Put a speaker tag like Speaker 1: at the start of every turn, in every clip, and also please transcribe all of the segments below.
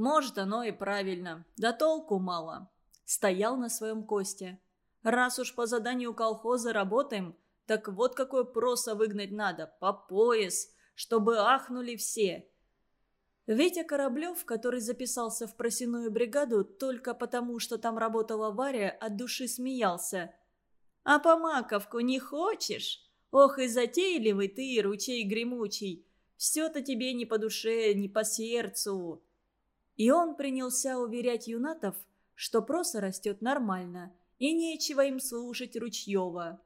Speaker 1: Может, оно и правильно. Да толку мало. Стоял на своем косте. Раз уж по заданию колхоза работаем, так вот какой проса выгнать надо, по пояс, чтобы ахнули все. Витя Кораблев, который записался в просяную бригаду только потому, что там работала Варя, от души смеялся. «А по маковку не хочешь? Ох и затейливый ты, ручей гремучий! Все-то тебе не по душе, не по сердцу!» И он принялся уверять юнатов, что проса растет нормально, и нечего им слушать Ручьева.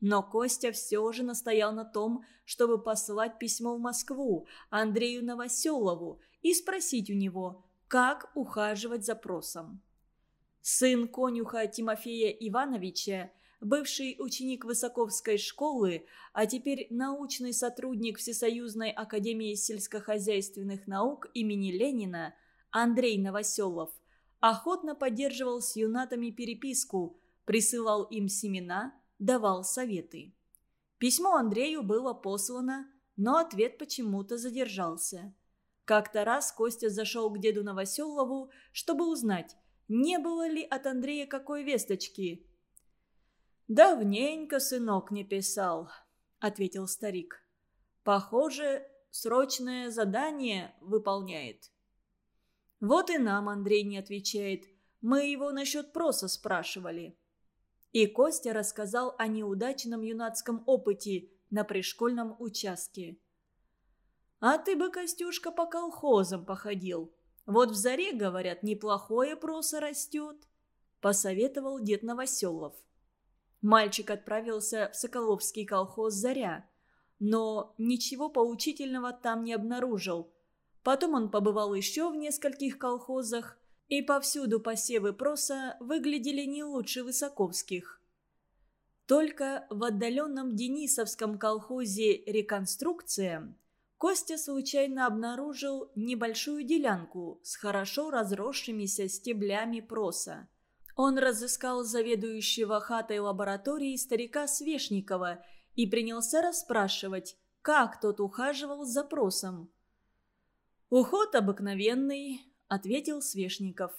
Speaker 1: Но Костя все же настоял на том, чтобы послать письмо в Москву Андрею Новоселову и спросить у него, как ухаживать за просом. Сын конюха Тимофея Ивановича, бывший ученик Высоковской школы, а теперь научный сотрудник Всесоюзной академии сельскохозяйственных наук имени Ленина, Андрей Новоселов, охотно поддерживал с юнатами переписку, присылал им семена, давал советы. Письмо Андрею было послано, но ответ почему-то задержался. Как-то раз Костя зашел к деду Новоселову, чтобы узнать, не было ли от Андрея какой весточки. «Давненько сынок не писал», — ответил старик. «Похоже, срочное задание выполняет». Вот и нам Андрей не отвечает. Мы его насчет проса спрашивали. И Костя рассказал о неудачном юнацком опыте на пришкольном участке. «А ты бы, Костюшка, по колхозам походил. Вот в заре, говорят, неплохое просо растет», – посоветовал дед Новоселов. Мальчик отправился в Соколовский колхоз «Заря», но ничего поучительного там не обнаружил – Потом он побывал еще в нескольких колхозах, и повсюду посевы проса выглядели не лучше высоковских. Только в отдаленном Денисовском колхозе «Реконструкция» Костя случайно обнаружил небольшую делянку с хорошо разросшимися стеблями проса. Он разыскал заведующего хатой лаборатории старика Свешникова и принялся расспрашивать, как тот ухаживал за просом. «Уход обыкновенный», — ответил Свешников.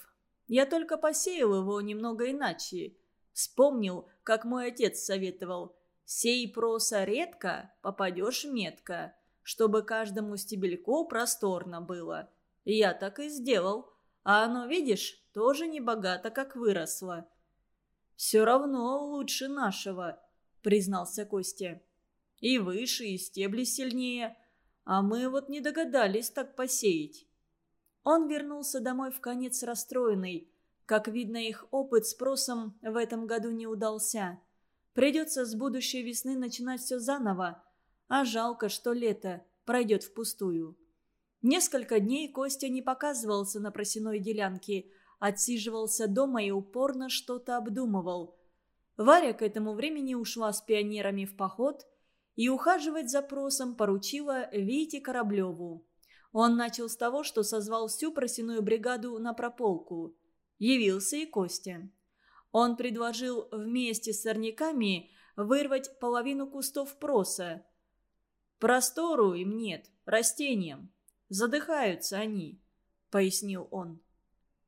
Speaker 1: «Я только посеял его немного иначе. Вспомнил, как мой отец советовал. Сей проса редко, попадешь метко, чтобы каждому стебельку просторно было. Я так и сделал. А оно, видишь, тоже не богато, как выросло». «Все равно лучше нашего», — признался Костя. «И выше, и стебли сильнее». А мы вот не догадались так посеять. Он вернулся домой в конец расстроенный. Как видно, их опыт с просом в этом году не удался. Придется с будущей весны начинать все заново. А жалко, что лето пройдет впустую. Несколько дней Костя не показывался на просеной делянке, отсиживался дома и упорно что-то обдумывал. Варя к этому времени ушла с пионерами в поход – и ухаживать за просом поручила Вите Кораблеву. Он начал с того, что созвал всю просяную бригаду на прополку. Явился и Костя. Он предложил вместе с сорняками вырвать половину кустов проса. «Простору им нет, растениям. Задыхаются они», — пояснил он.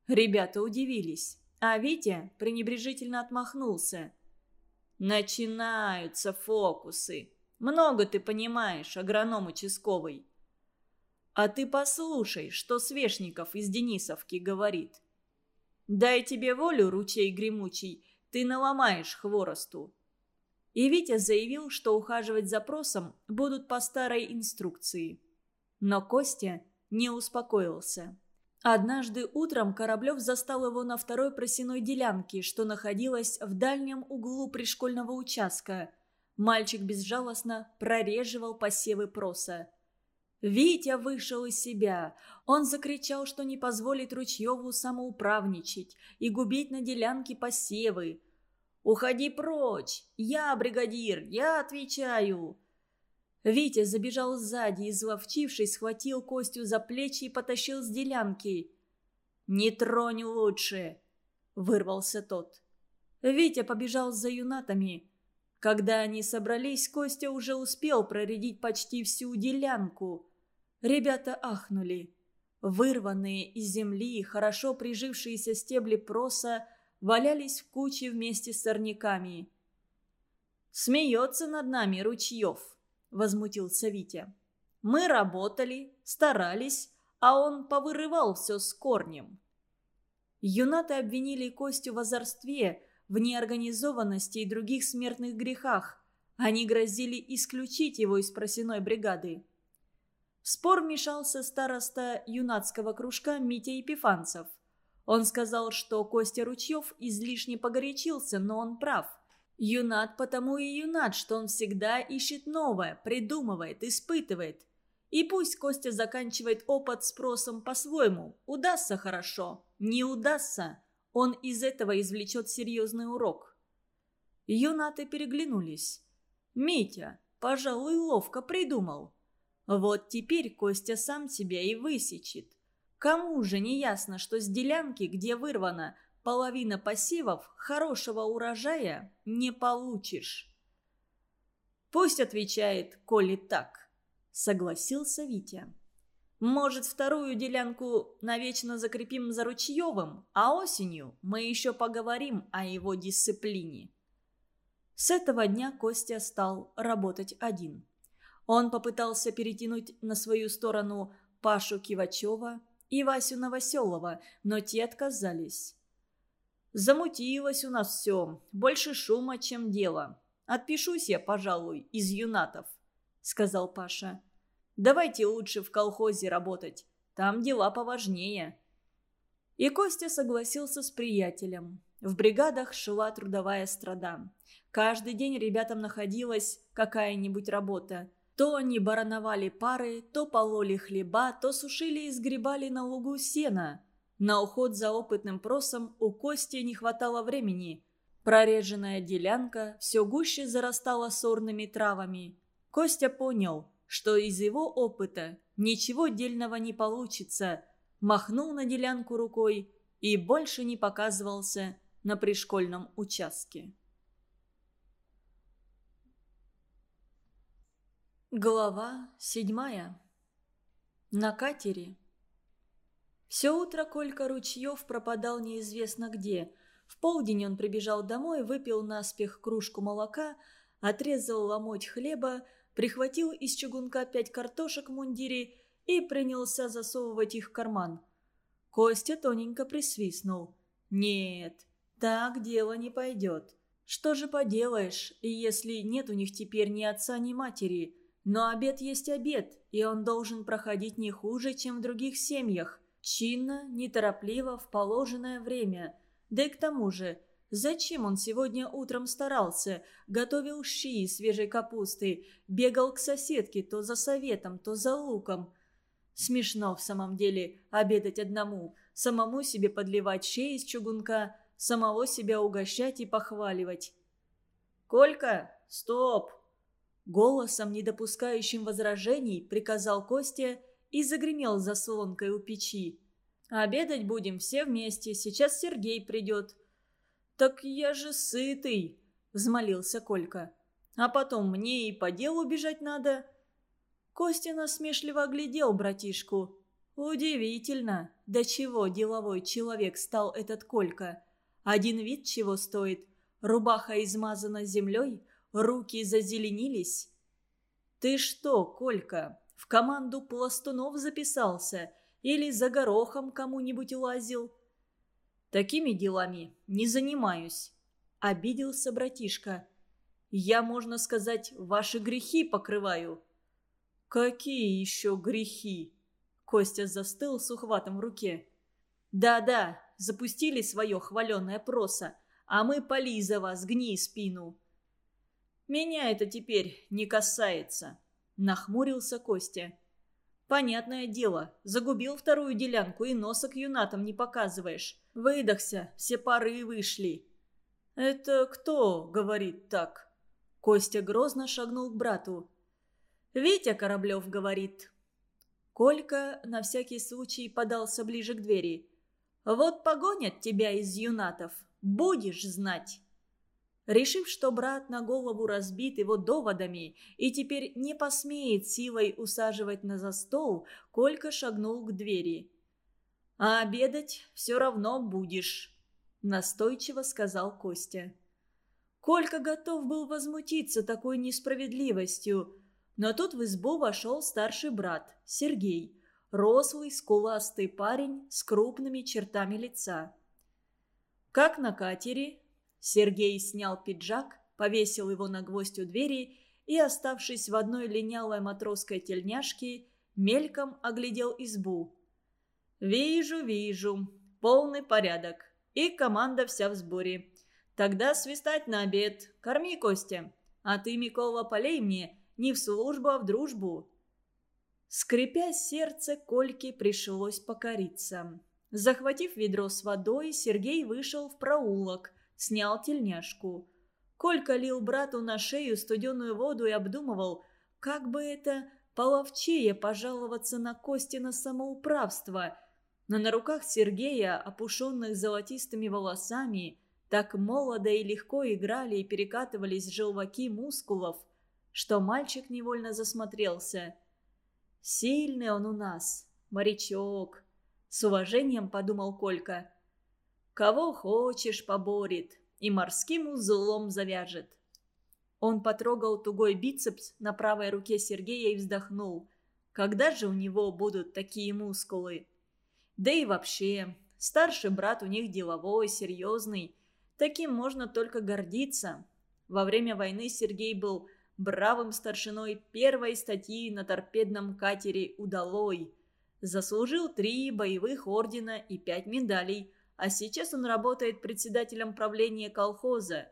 Speaker 1: Ребята удивились, а Витя пренебрежительно отмахнулся. «Начинаются фокусы», много ты понимаешь, агроном участковый. А ты послушай, что Свешников из Денисовки говорит. Дай тебе волю, ручей гремучий, ты наломаешь хворосту. И Витя заявил, что ухаживать за просом будут по старой инструкции. Но Костя не успокоился. Однажды утром Кораблев застал его на второй просеной делянке, что находилась в дальнем углу пришкольного участка. Мальчик безжалостно прореживал посевы проса. Витя вышел из себя. Он закричал, что не позволит Ручьеву самоуправничать и губить на делянке посевы. «Уходи прочь! Я бригадир! Я отвечаю!» Витя забежал сзади и, изловчившись, схватил Костю за плечи и потащил с делянки. «Не тронь лучше!» – вырвался тот. Витя побежал за юнатами. Когда они собрались, Костя уже успел проредить почти всю делянку. Ребята ахнули. Вырванные из земли, хорошо прижившиеся стебли проса валялись в куче вместе с сорняками. «Смеется над нами Ручьев», — возмутился Витя. «Мы работали, старались, а он повырывал все с корнем». Юнаты обвинили Костю в озорстве, в неорганизованности и других смертных грехах. Они грозили исключить его из просеной бригады. В спор вмешался староста юнацкого кружка Митя Епифанцев. Он сказал, что Костя Ручьев излишне погорячился, но он прав. Юнат потому и юнат, что он всегда ищет новое, придумывает, испытывает. И пусть Костя заканчивает опыт спросом по-своему. Удастся хорошо, не удастся. Он из этого извлечет серьезный урок. Юнаты переглянулись. Митя, пожалуй, ловко придумал. Вот теперь Костя сам себя и высечет. Кому же не ясно, что с делянки, где вырвана половина посевов, хорошего урожая не получишь? Пусть отвечает, коли так, согласился Витя. Может, вторую делянку навечно закрепим за Ручьевым, а осенью мы еще поговорим о его дисциплине. С этого дня Костя стал работать один. Он попытался перетянуть на свою сторону Пашу Кивачева и Васю Новоселова, но те отказались. «Замутилось у нас все. Больше шума, чем дело. Отпишусь я, пожалуй, из юнатов», — сказал Паша. «Давайте лучше в колхозе работать. Там дела поважнее». И Костя согласился с приятелем. В бригадах шла трудовая страда. Каждый день ребятам находилась какая-нибудь работа. То они барановали пары, то пололи хлеба, то сушили и сгребали на лугу сена. На уход за опытным просом у Кости не хватало времени. Прореженная делянка все гуще зарастала сорными травами. Костя понял, что из его опыта ничего дельного не получится. Махнул на делянку рукой и больше не показывался на пришкольном участке. Глава седьмая. На катере. Все утро Колька Ручьев пропадал неизвестно где. В полдень он прибежал домой, выпил наспех кружку молока, отрезал ломоть хлеба, прихватил из чугунка пять картошек в мундире и принялся засовывать их в карман. Костя тоненько присвистнул. «Нет, так дело не пойдет. Что же поделаешь, если нет у них теперь ни отца, ни матери?» Но обед есть обед, и он должен проходить не хуже, чем в других семьях. Чинно, неторопливо, в положенное время. Да и к тому же, зачем он сегодня утром старался? Готовил щи из свежей капусты, бегал к соседке то за советом, то за луком. Смешно в самом деле обедать одному, самому себе подливать щи из чугунка, самого себя угощать и похваливать. «Колька, стоп!» Голосом, не допускающим возражений, приказал Костя и загремел заслонкой у печи. «Обедать будем все вместе, сейчас Сергей придет». «Так я же сытый», — взмолился Колька. «А потом мне и по делу бежать надо». Костя насмешливо оглядел братишку. «Удивительно, до чего деловой человек стал этот Колька. Один вид чего стоит. Рубаха измазана землей, руки зазеленились. «Ты что, Колька, в команду пластунов записался или за горохом кому-нибудь лазил?» «Такими делами не занимаюсь», — обиделся братишка. «Я, можно сказать, ваши грехи покрываю». «Какие еще грехи?» Костя застыл с ухватом в руке. «Да-да, запустили свое хваленое просо, а мы поли за вас, гни спину. «Меня это теперь не касается», — нахмурился Костя. «Понятное дело, загубил вторую делянку и носа к юнатам не показываешь. Выдохся, все пары вышли». «Это кто говорит так?» Костя грозно шагнул к брату. «Витя Кораблев говорит». Колька на всякий случай подался ближе к двери. «Вот погонят тебя из юнатов, будешь знать». Решив, что брат на голову разбит его доводами и теперь не посмеет силой усаживать на за Колька шагнул к двери. А обедать все равно будешь», – настойчиво сказал Костя. Колька готов был возмутиться такой несправедливостью, но тут в избу вошел старший брат, Сергей, рослый, скуластый парень с крупными чертами лица. «Как на катере?» Сергей снял пиджак, повесил его на гвоздь у двери и, оставшись в одной линялой матросской тельняшке, мельком оглядел избу. «Вижу, вижу. Полный порядок. И команда вся в сборе. Тогда свистать на обед. Корми, Костя. А ты, Микола, полей мне не в службу, а в дружбу». Скрипя сердце, Кольке пришлось покориться. Захватив ведро с водой, Сергей вышел в проулок, снял тельняшку. Колька лил брату на шею студеную воду и обдумывал, как бы это половчее пожаловаться на Кости на самоуправство. Но на руках Сергея, опушенных золотистыми волосами, так молодо и легко играли и перекатывались желваки мускулов, что мальчик невольно засмотрелся – Сильный он у нас, морячок. С уважением подумал Колька. Кого хочешь поборет и морским узлом завяжет. Он потрогал тугой бицепс на правой руке Сергея и вздохнул. Когда же у него будут такие мускулы? Да и вообще, старший брат у них деловой, серьезный. Таким можно только гордиться. Во время войны Сергей был бравым старшиной первой статьи на торпедном катере «Удалой». Заслужил три боевых ордена и пять медалей, а сейчас он работает председателем правления колхоза.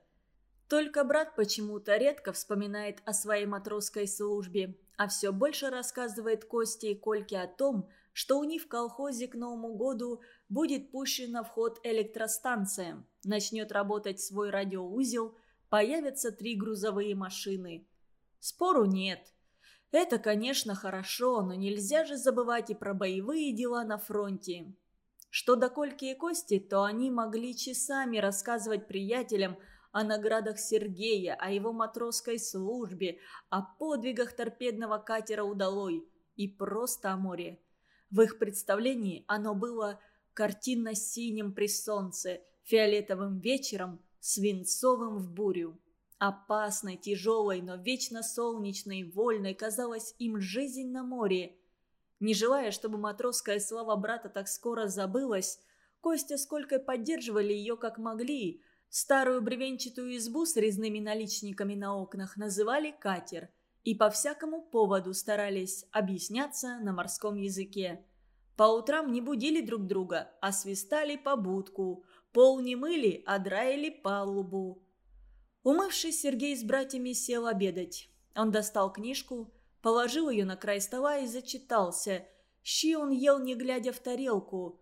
Speaker 1: Только брат почему-то редко вспоминает о своей матросской службе, а все больше рассказывает Косте и Кольке о том, что у них в колхозе к Новому году будет пущена в ход электростанция, начнет работать свой радиоузел, появятся три грузовые машины – Спору нет. Это, конечно, хорошо, но нельзя же забывать и про боевые дела на фронте. Что до Кольки и Кости, то они могли часами рассказывать приятелям о наградах Сергея, о его матросской службе, о подвигах торпедного катера «Удалой» и просто о море. В их представлении оно было картинно-синим при солнце, фиолетовым вечером, свинцовым в бурю. Опасной, тяжелой, но вечно солнечной, вольной казалась им жизнь на море. Не желая, чтобы матросская слава брата так скоро забылась, Костя с поддерживали ее как могли. Старую бревенчатую избу с резными наличниками на окнах называли «катер» и по всякому поводу старались объясняться на морском языке. По утрам не будили друг друга, а свистали по будку, пол не мыли, а драили палубу. Умывшись, Сергей с братьями сел обедать. Он достал книжку, положил ее на край стола и зачитался. Щи он ел, не глядя в тарелку.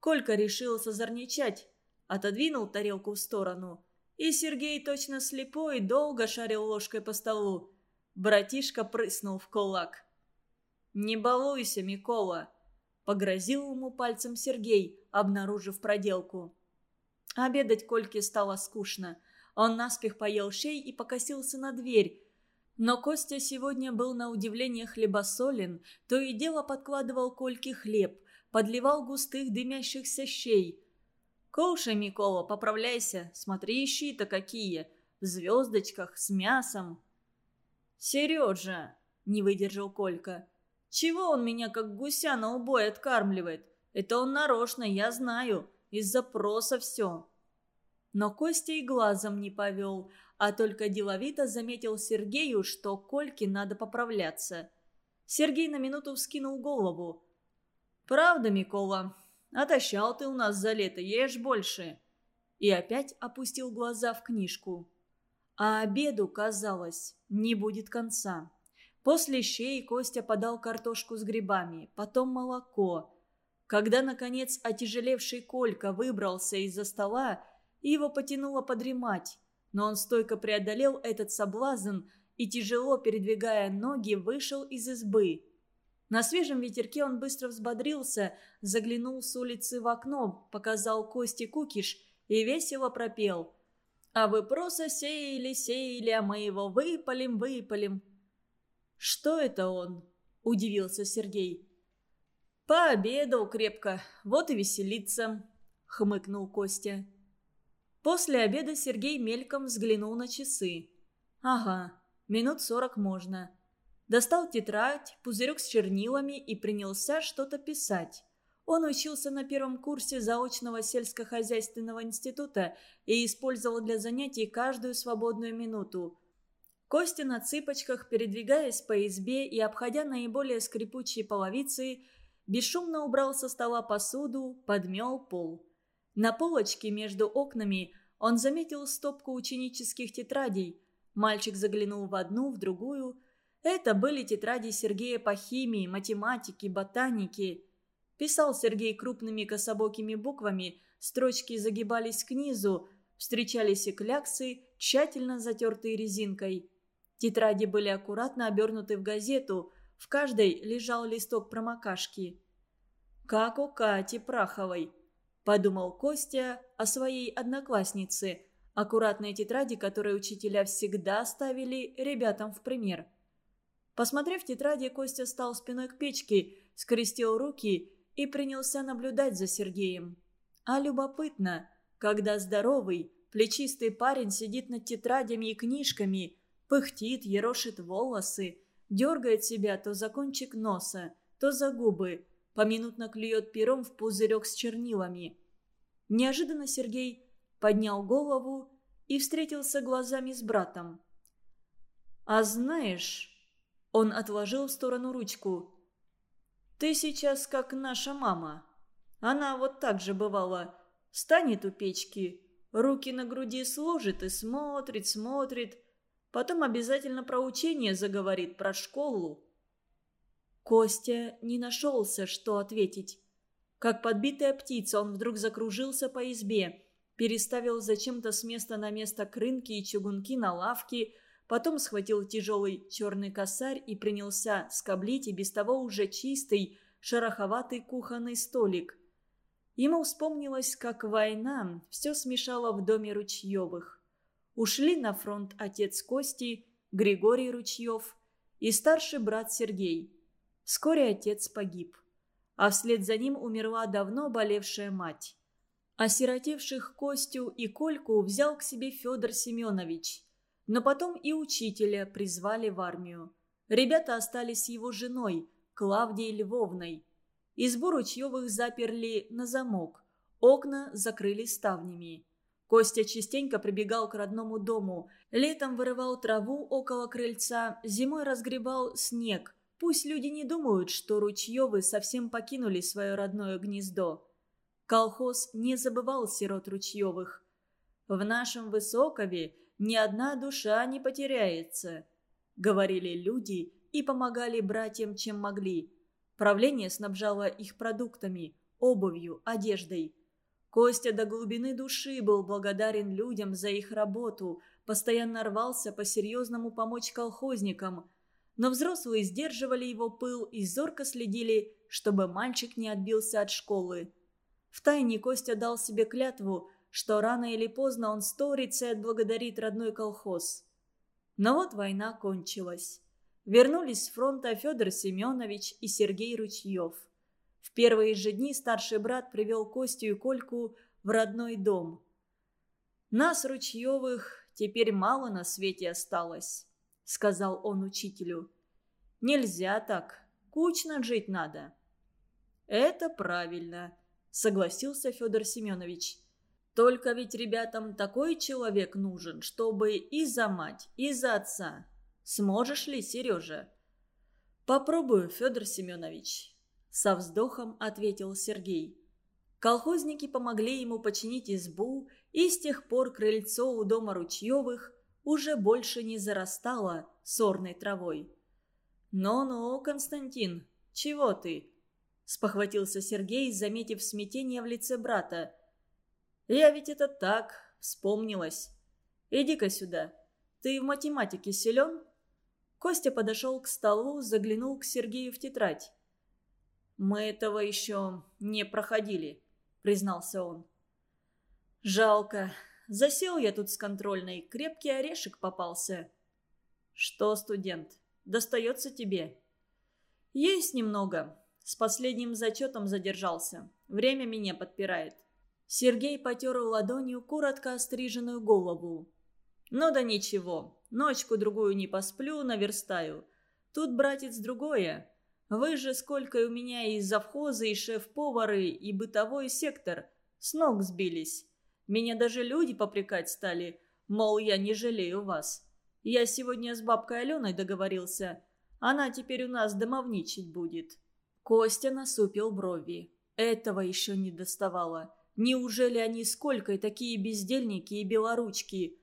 Speaker 1: Колька решил созорничать, отодвинул тарелку в сторону. И Сергей, точно слепой, долго шарил ложкой по столу. Братишка прыснул в кулак. «Не балуйся, Микола!» – погрозил ему пальцем Сергей, обнаружив проделку. Обедать Кольке стало скучно – он наспех поел шей и покосился на дверь. Но Костя сегодня был на удивление хлебосолен, то и дело подкладывал Кольке хлеб, подливал густых дымящихся щей. «Кушай, Микола, поправляйся, смотри, щи-то какие, в звездочках, с мясом». «Сережа!» – не выдержал Колька. «Чего он меня как гуся на убой откармливает? Это он нарочно, я знаю, из запроса все». Но Костя и глазом не повел, а только деловито заметил Сергею, что Кольке надо поправляться. Сергей на минуту вскинул голову. «Правда, Микола, отощал ты у нас за лето, ешь больше». И опять опустил глаза в книжку. А обеду, казалось, не будет конца. После щей Костя подал картошку с грибами, потом молоко. Когда, наконец, отяжелевший Колька выбрался из-за стола, и его потянуло подремать. Но он стойко преодолел этот соблазн и, тяжело передвигая ноги, вышел из избы. На свежем ветерке он быстро взбодрился, заглянул с улицы в окно, показал Кости кукиш и весело пропел. «А вы просто сеяли, сеяли, а мы его выпалим, выпалим». «Что это он?» – удивился Сергей. «Пообедал крепко, вот и веселится», — хмыкнул Костя. После обеда Сергей мельком взглянул на часы. «Ага, минут сорок можно». Достал тетрадь, пузырек с чернилами и принялся что-то писать. Он учился на первом курсе заочного сельскохозяйственного института и использовал для занятий каждую свободную минуту. Костя на цыпочках, передвигаясь по избе и обходя наиболее скрипучие половицы, бесшумно убрал со стола посуду, подмел пол. На полочке между окнами он заметил стопку ученических тетрадей. Мальчик заглянул в одну, в другую. Это были тетради Сергея по химии, математике, ботанике. Писал Сергей крупными кособокими буквами, строчки загибались к низу, встречались и кляксы, тщательно затертые резинкой. Тетради были аккуратно обернуты в газету, в каждой лежал листок промокашки. «Как у Кати Праховой», – подумал Костя о своей однокласснице, аккуратные тетради, которые учителя всегда ставили ребятам в пример. Посмотрев тетради, Костя стал спиной к печке, скрестил руки и принялся наблюдать за Сергеем. А любопытно, когда здоровый, плечистый парень сидит над тетрадями и книжками, пыхтит, ерошит волосы, дергает себя то за кончик носа, то за губы, поминутно клюет пером в пузырек с чернилами. Неожиданно Сергей поднял голову и встретился глазами с братом. «А знаешь...» Он отложил в сторону ручку. Ты сейчас как наша мама. Она вот так же бывала. Станет у печки, руки на груди сложит и смотрит, смотрит. Потом обязательно про учение заговорит, про школу. Костя не нашелся, что ответить. Как подбитая птица, он вдруг закружился по избе, переставил зачем-то с места на место крынки и чугунки на лавки, Потом схватил тяжелый черный косарь и принялся скоблить и без того уже чистый, шероховатый кухонный столик. Ему вспомнилось, как война все смешала в доме Ручьевых. Ушли на фронт отец Кости, Григорий Ручьев и старший брат Сергей. Вскоре отец погиб, а вслед за ним умерла давно болевшая мать. Осиротевших Костю и Кольку взял к себе Федор Семенович – но потом и учителя призвали в армию. Ребята остались его женой, Клавдией Львовной. Избу Ручьевых заперли на замок, окна закрыли ставнями. Костя частенько прибегал к родному дому, летом вырывал траву около крыльца, зимой разгребал снег. Пусть люди не думают, что Ручьевы совсем покинули свое родное гнездо. Колхоз не забывал сирот Ручьевых. В нашем Высокове ни одна душа не потеряется», — говорили люди и помогали братьям, чем могли. Правление снабжало их продуктами, обувью, одеждой. Костя до глубины души был благодарен людям за их работу, постоянно рвался по-серьезному помочь колхозникам. Но взрослые сдерживали его пыл и зорко следили, чтобы мальчик не отбился от школы. Втайне Костя дал себе клятву – что рано или поздно он сторится и отблагодарит родной колхоз. Но вот война кончилась. Вернулись с фронта Федор Семенович и Сергей Ручьев. В первые же дни старший брат привел Костю и Кольку в родной дом. «Нас, Ручьевых, теперь мало на свете осталось», — сказал он учителю. «Нельзя так. Кучно жить надо». «Это правильно», — согласился Федор Семенович. Только ведь ребятам такой человек нужен, чтобы и за мать, и за отца. Сможешь ли, Сережа? Попробую, Федор Семенович. Со вздохом ответил Сергей. Колхозники помогли ему починить избу, и с тех пор крыльцо у дома Ручьевых уже больше не зарастало сорной травой. «Ну-ну, Константин, чего ты?» – спохватился Сергей, заметив смятение в лице брата. Я ведь это так, вспомнилось. Иди-ка сюда. Ты в математике силен?» Костя подошел к столу, заглянул к Сергею в тетрадь. «Мы этого еще не проходили», — признался он. «Жалко. Засел я тут с контрольной. Крепкий орешек попался». «Что, студент, достается тебе?» «Есть немного. С последним зачетом задержался. Время меня подпирает». Сергей потер ладонью коротко остриженную голову. «Ну да ничего. Ночку-другую не посплю, наверстаю. Тут, братец, другое. Вы же сколько у меня и завхозы, и шеф-повары, и бытовой сектор. С ног сбились. Меня даже люди попрекать стали, мол, я не жалею вас. Я сегодня с бабкой Аленой договорился. Она теперь у нас домовничать будет». Костя насупил брови. Этого еще не доставало. Неужели они сколько и такие бездельники и белоручки?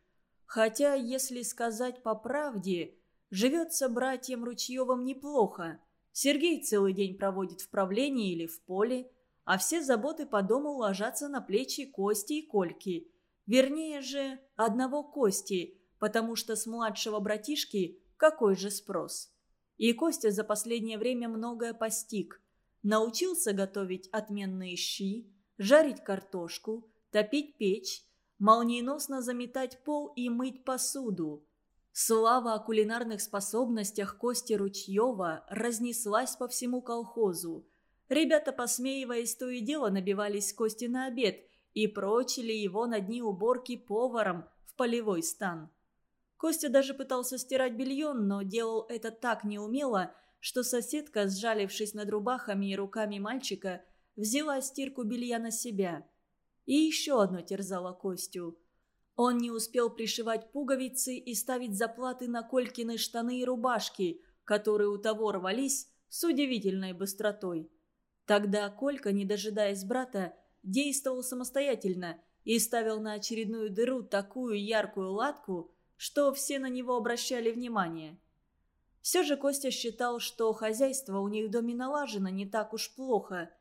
Speaker 1: Хотя, если сказать по правде, живется братьям Ручьевым неплохо. Сергей целый день проводит в правлении или в поле, а все заботы по дому ложатся на плечи Кости и Кольки. Вернее же, одного Кости, потому что с младшего братишки какой же спрос. И Костя за последнее время многое постиг. Научился готовить отменные щи, жарить картошку, топить печь, молниеносно заметать пол и мыть посуду. Слава о кулинарных способностях Кости Ручьева разнеслась по всему колхозу. Ребята, посмеиваясь, то и дело набивались Кости на обед и прочили его на дни уборки поваром в полевой стан. Костя даже пытался стирать белье, но делал это так неумело, что соседка, сжалившись над рубахами и руками мальчика, взяла стирку белья на себя. И еще одно терзало Костю. Он не успел пришивать пуговицы и ставить заплаты на Колькины штаны и рубашки, которые у того рвались с удивительной быстротой. Тогда Колька, не дожидаясь брата, действовал самостоятельно и ставил на очередную дыру такую яркую латку, что все на него обращали внимание. Все же Костя считал, что хозяйство у них в доме налажено не так уж плохо,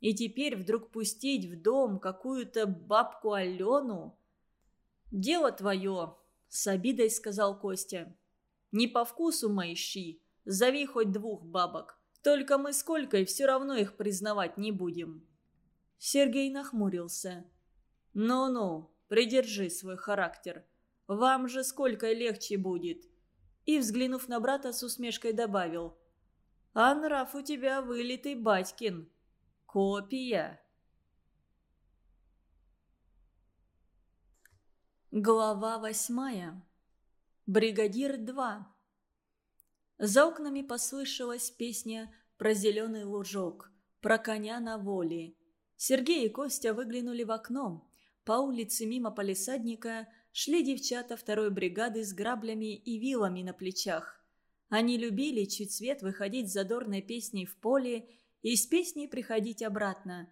Speaker 1: и теперь вдруг пустить в дом какую-то бабку Алену... «Дело твое», — с обидой сказал Костя. «Не по вкусу мои щи, зови хоть двух бабок. Только мы сколько и все равно их признавать не будем». Сергей нахмурился. «Ну-ну, придержи свой характер. Вам же сколько легче будет!» И, взглянув на брата, с усмешкой добавил. «А нрав у тебя вылитый батькин. Копия!» Глава восьмая. Бригадир 2. За окнами послышалась песня про зеленый лужок, про коня на воле. Сергей и Костя выглянули в окно. По улице мимо полисадника шли девчата второй бригады с граблями и вилами на плечах. Они любили чуть свет выходить с задорной песней в поле и с песней приходить обратно.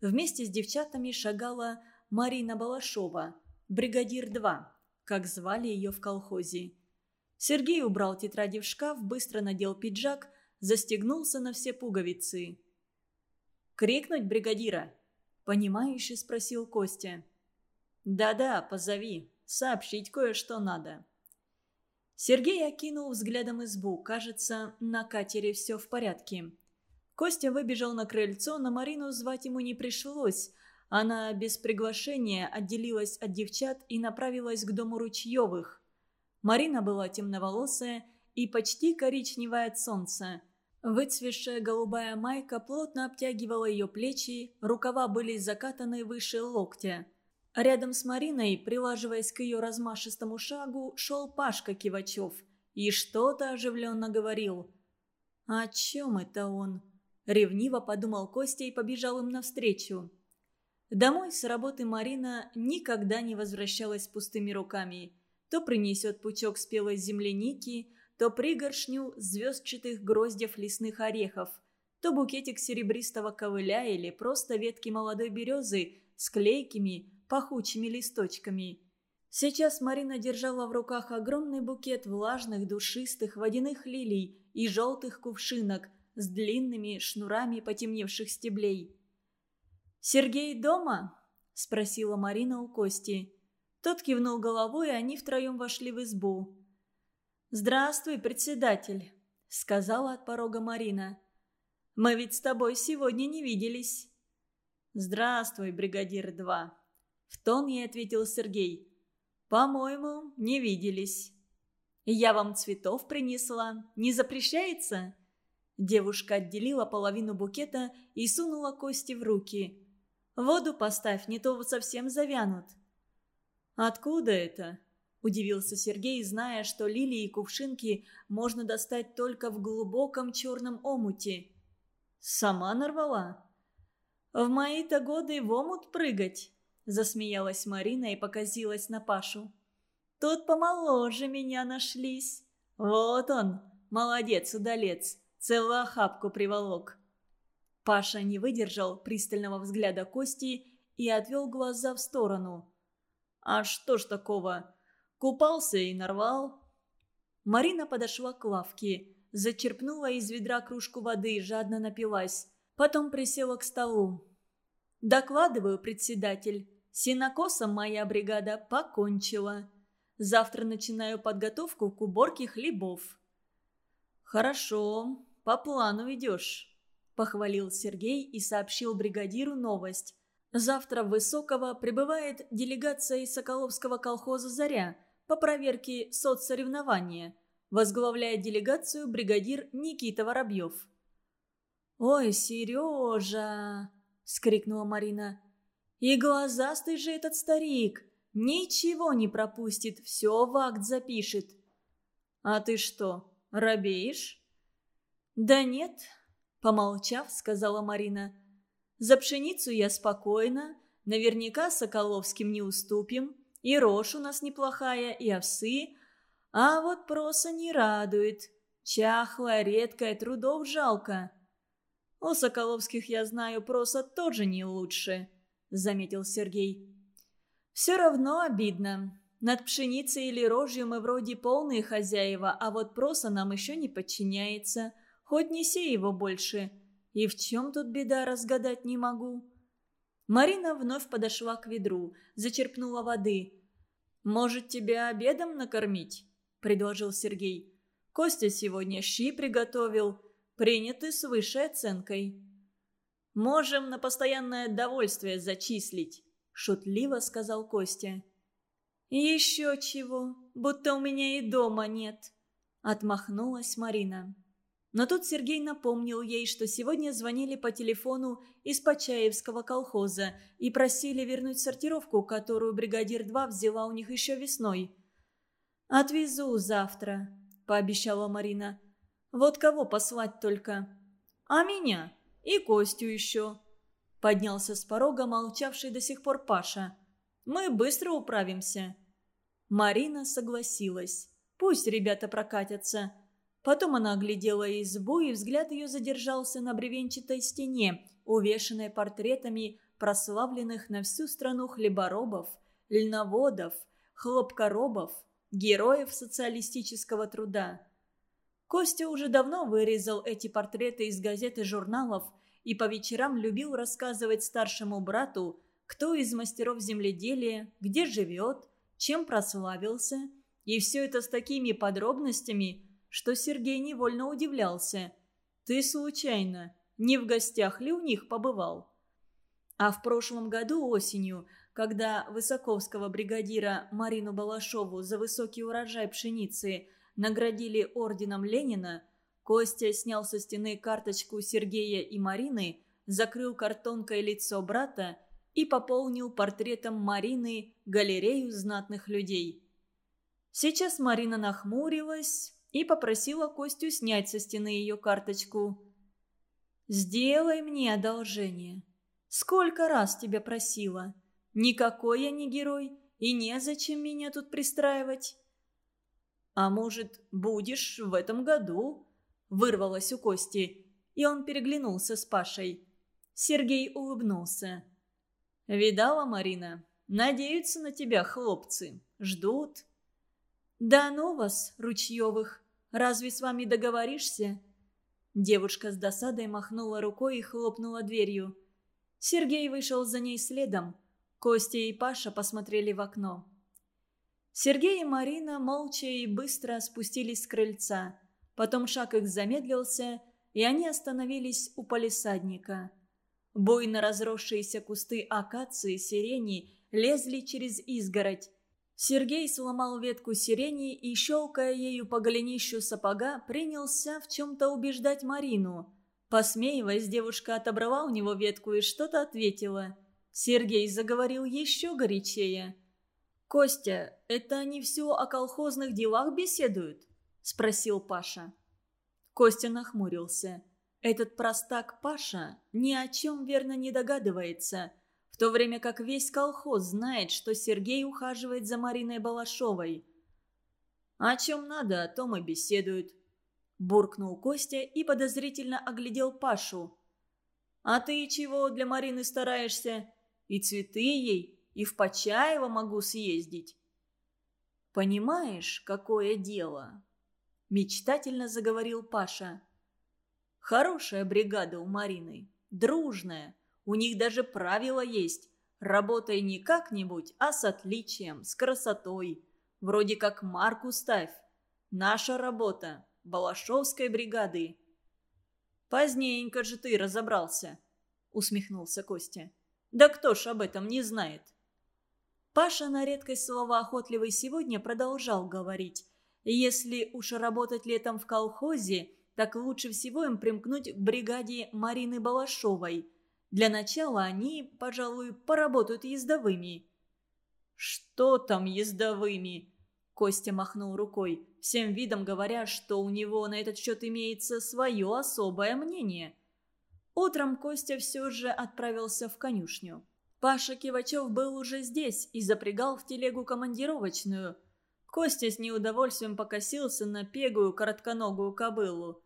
Speaker 1: Вместе с девчатами шагала Марина Балашова, бригадир 2, как звали ее в колхозе. Сергей убрал тетради в шкаф, быстро надел пиджак, застегнулся на все пуговицы. «Крикнуть бригадира?» – понимающе спросил Костя. «Да-да, позови», сообщить кое-что надо». Сергей окинул взглядом избу. Кажется, на катере все в порядке. Костя выбежал на крыльцо, но Марину звать ему не пришлось. Она без приглашения отделилась от девчат и направилась к дому Ручьевых. Марина была темноволосая и почти коричневая от солнца. Выцвешая голубая майка плотно обтягивала ее плечи, рукава были закатаны выше локтя. Рядом с Мариной, прилаживаясь к ее размашистому шагу, шел Пашка Кивачев и что-то оживленно говорил. «О чем это он?» – ревниво подумал Костя и побежал им навстречу. Домой с работы Марина никогда не возвращалась с пустыми руками. То принесет пучок спелой земляники, то пригоршню звездчатых гроздев лесных орехов, то букетик серебристого ковыля или просто ветки молодой березы с клейкими, пахучими листочками. Сейчас Марина держала в руках огромный букет влажных, душистых водяных лилий и желтых кувшинок с длинными шнурами потемневших стеблей. «Сергей дома?» – спросила Марина у Кости. Тот кивнул головой, и они втроем вошли в избу. «Здравствуй, председатель», – сказала от порога Марина. «Мы ведь с тобой сегодня не виделись». «Здравствуй, бригадир 2», в тон ей ответил Сергей. «По-моему, не виделись». «Я вам цветов принесла. Не запрещается?» Девушка отделила половину букета и сунула кости в руки. «Воду поставь, не то совсем завянут». «Откуда это?» – удивился Сергей, зная, что лилии и кувшинки можно достать только в глубоком черном омуте. «Сама нарвала?» «В мои-то годы в омут прыгать», – засмеялась Марина и показилась на Пашу. «Тут помоложе меня нашлись. Вот он, молодец-удалец, целую охапку приволок». Паша не выдержал пристального взгляда Кости и отвел глаза в сторону. «А что ж такого? Купался и нарвал». Марина подошла к лавке, зачерпнула из ведра кружку воды и жадно напилась. Потом присела к столу. «Докладываю, председатель. Синокосом моя бригада покончила. Завтра начинаю подготовку к уборке хлебов». «Хорошо, по плану идешь», – похвалил Сергей и сообщил бригадиру новость. Завтра в Высокого прибывает делегация из Соколовского колхоза «Заря» по проверке соцсоревнования. Возглавляет делегацию бригадир Никита Воробьев. «Ой, Сережа!» – скрикнула Марина. «И глазастый же этот старик! Ничего не пропустит, все в акт запишет». «А ты что, робеешь?» «Да нет», – помолчав, сказала Марина. За пшеницу я спокойна, наверняка Соколовским не уступим, и рожь у нас неплохая, и овсы. А вот проса не радует. Чахлая, редкая, трудов жалко. У Соколовских, я знаю, проса тоже не лучше, заметил Сергей. Все равно обидно. Над пшеницей или рожью мы вроде полные хозяева, а вот проса нам еще не подчиняется. Хоть неси его больше. И в чем тут беда, разгадать не могу. Марина вновь подошла к ведру, зачерпнула воды. «Может, тебя обедом накормить?» – предложил Сергей. «Костя сегодня щи приготовил, приняты с высшей оценкой». «Можем на постоянное довольствие зачислить», – шутливо сказал Костя. «Еще чего, будто у меня и дома нет», – отмахнулась Марина. Но тут Сергей напомнил ей, что сегодня звонили по телефону из Почаевского колхоза и просили вернуть сортировку, которую бригадир 2 взяла у них еще весной. «Отвезу завтра», – пообещала Марина. «Вот кого послать только?» «А меня? И Костю еще», – поднялся с порога молчавший до сих пор Паша. «Мы быстро управимся». Марина согласилась. «Пусть ребята прокатятся». Потом она оглядела избу, и взгляд ее задержался на бревенчатой стене, увешанной портретами прославленных на всю страну хлеборобов, льноводов, хлопкоробов, героев социалистического труда. Костя уже давно вырезал эти портреты из газет и журналов и по вечерам любил рассказывать старшему брату, кто из мастеров земледелия, где живет, чем прославился, и все это с такими подробностями – что Сергей невольно удивлялся. «Ты случайно не в гостях ли у них побывал?» А в прошлом году осенью, когда Высоковского бригадира Марину Балашову за высокий урожай пшеницы наградили орденом Ленина, Костя снял со стены карточку Сергея и Марины, закрыл картонкой лицо брата и пополнил портретом Марины галерею знатных людей. Сейчас Марина нахмурилась, и попросила Костю снять со стены ее карточку. «Сделай мне одолжение. Сколько раз тебя просила. Никакой я не герой, и незачем меня тут пристраивать». «А может, будешь в этом году?» – вырвалось у Кости, и он переглянулся с Пашей. Сергей улыбнулся. «Видала, Марина? Надеются на тебя хлопцы. Ждут». «Да ну вас, Ручьевых! Разве с вами договоришься?» Девушка с досадой махнула рукой и хлопнула дверью. Сергей вышел за ней следом. Костя и Паша посмотрели в окно. Сергей и Марина молча и быстро спустились с крыльца. Потом шаг их замедлился, и они остановились у палисадника. Буйно разросшиеся кусты акации, сирени лезли через изгородь, Сергей сломал ветку сирени и, щелкая ею по голенищу сапога, принялся в чем-то убеждать Марину. Посмеиваясь, девушка отобрала у него ветку и что-то ответила. Сергей заговорил еще горячее. «Костя, это они все о колхозных делах беседуют?» – спросил Паша. Костя нахмурился. Этот простак Паша ни о чем верно не догадывается – то время как весь колхоз знает, что Сергей ухаживает за Мариной Балашовой. «О чем надо, о том и беседуют», – буркнул Костя и подозрительно оглядел Пашу. «А ты чего для Марины стараешься? И цветы ей, и в Почаево могу съездить». «Понимаешь, какое дело?» – мечтательно заговорил Паша. «Хорошая бригада у Марины, дружная, у них даже правило есть. Работай не как-нибудь, а с отличием, с красотой. Вроде как марку ставь. Наша работа. Балашовской бригады. «Поздненько же ты разобрался», — усмехнулся Костя. «Да кто ж об этом не знает?» Паша на редкость словоохотливый сегодня продолжал говорить. Если уж работать летом в колхозе, так лучше всего им примкнуть к бригаде Марины Балашовой – для начала они, пожалуй, поработают ездовыми». «Что там ездовыми?» Костя махнул рукой, всем видом говоря, что у него на этот счет имеется свое особое мнение. Утром Костя все же отправился в конюшню. Паша Кивачев был уже здесь и запрягал в телегу командировочную. Костя с неудовольствием покосился на пегую коротконогую кобылу.